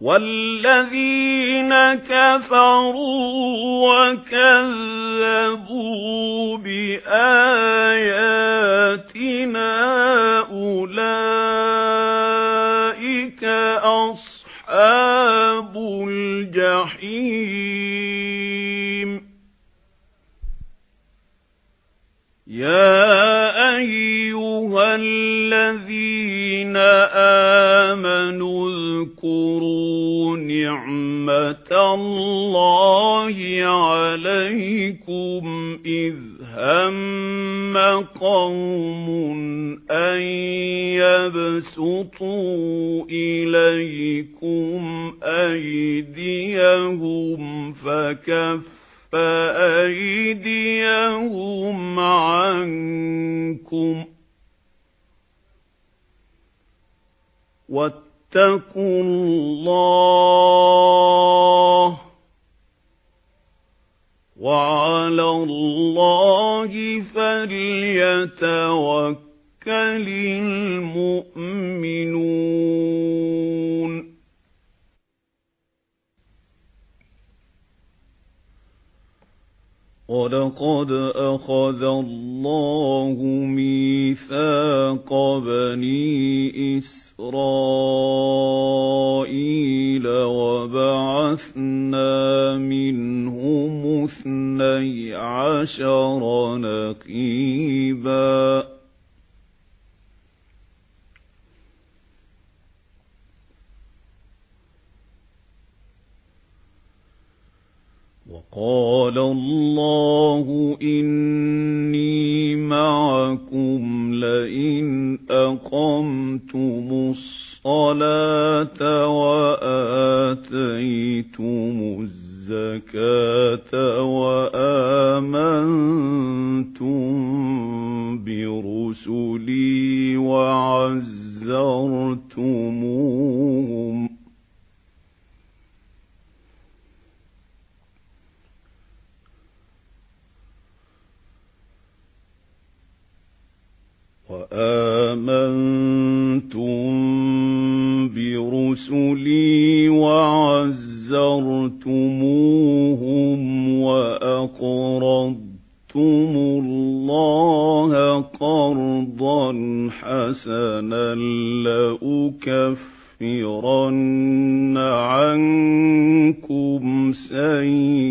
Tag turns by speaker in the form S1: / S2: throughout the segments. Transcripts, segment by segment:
S1: وَالَّذِينَ كَفَرُوا وَكَذَّبُوا بِآيَاتِنَا أُولَئِكَ أَصْحَابُ الْجَحِيمِ يَا نِعْمَةَ اللَّهِ عَلَيْكُمْ إِذْ هَمَّ قَوْمٌ أَن يَبْسُطُوا إِلَيْكُمْ أَيْدِيَهُمْ فَكَفَّ أَيْدِيَهُمْ عَنكُمْ وَاتَّقُوا اللَّهَ وَعَلَى اللَّهِ فَلْيَتَوَكَّلِ الْمُؤْمِنُونَ. وَلَقَدْ أَخَذَ اللَّهُ مِيثَاقَ بَنِي إِسْرَائِيلَ نَقِيبًا وَقَالَ اللَّهُ إِنِّي مَعَكُمْ لَئِنْ أَقَمْتُمُ الصَّلَاةَ وَآتَيْتُمُ وَعَزَّرْتُمُوهُمْ وَآمَنْتُمْ بِرُسُلِي وَعَزَّرْتُمُوهُمْ وَأَقْرَضْتُمُ اللَّهَ قَرْضًا حَسَنًا لَّأُكَفِّرَنَّ عَنكُمْ سَيِّئَاتِكُمْ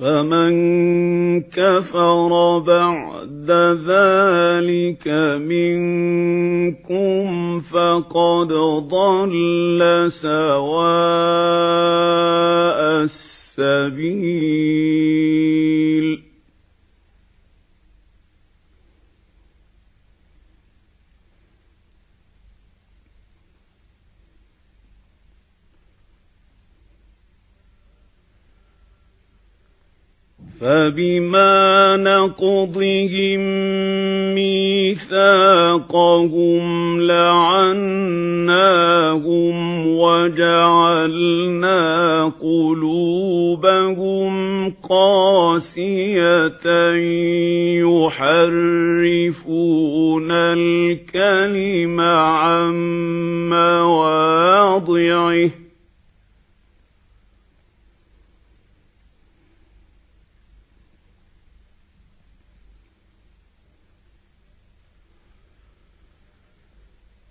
S1: فَمَن كَفَرَ بَعْدَ ذَلِكَ مِنكُمْ فَقَدْ ضَلَّ سَوَاءَ السَّبِيلِ. فَبِمَا نَقْضِهِم مِّيثَاقَهُمْ لَعَنَّاهُمْ وَجَعَلْنَا قُلُوبَهُمْ قَاسِيَةً يُحَرِّفُونَ الْكَلِمَ عَن مَّوَاضِعِهِ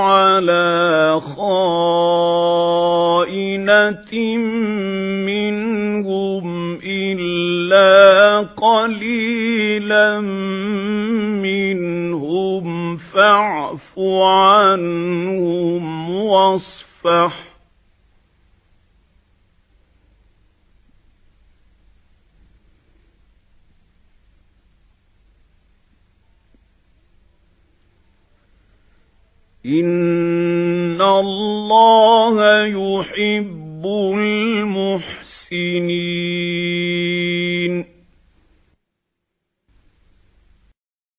S1: على خائنة منهم إلا قليلا. إِنَّ اللَّهَ يُحِبُّ الْمُحْسِنِينَ